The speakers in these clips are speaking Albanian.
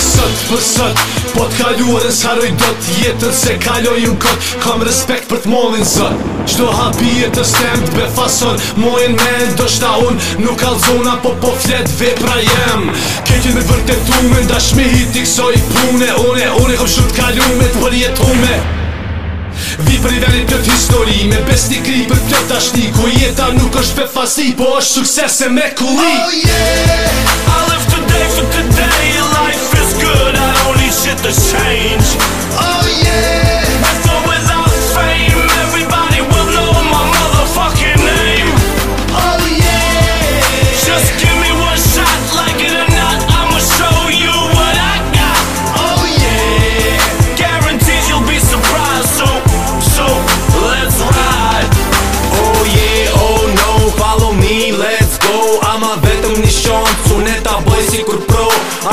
sot për sot Po t'kaluarën po s'haroj do t'jetër se kalojnë kot Kam respekt për t'mollin zot Qdo hapi e të stemt be fason me do shta un Nuk zona po po flet vepra jem Kekin me vërtetume Dashmi hit i pune Une, une kom shumë t'kalume t'për jetume Vi për i venit për t'histori Me besni kri për për t'ashti Ko jeta nuk është për fasti Po është suksese me kulli Oh yeah I live today for today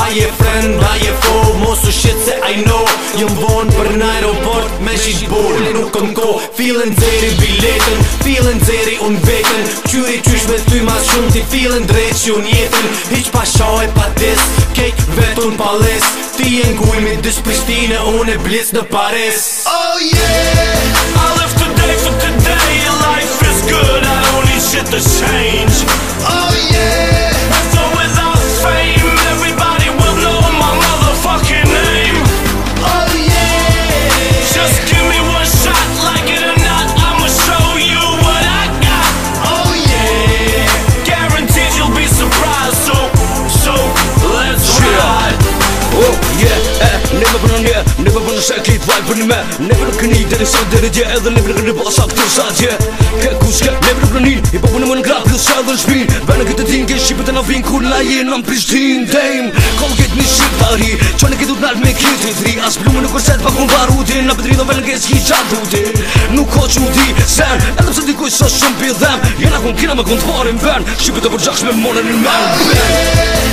A je friend, a je foe, mos u shqit se I know Jëm vonë për në aeroport me shish bolë Nuk këm ko, filen dzeri biletën Filen dzeri unë beten Qyri qysh me ty mas shumë Ti filen drejt që unë jetën Hiq pa shaj pa des Kejt vetë unë pales Ti e ngujmi dës Prishtine Unë e blitz në pares Oh yeah yeah eh ne më punon mirë ne më punon shaki vaj një me ne më keni deri sot deri dje edhe ne më keni bosha këtu sa dje ke kushka ne më punon një, i po më në grap plus dhe në shpi në këtë tin ke shipet në vin kur në je në Prishtinë tim kom get me shit party çon ke me tri as blumë nuk është pa kun varutin në bëdrido vënë ke shi bi kina të varen vën shipet me në mend